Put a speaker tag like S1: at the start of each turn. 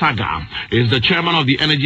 S1: Saga is the chairman of the Energy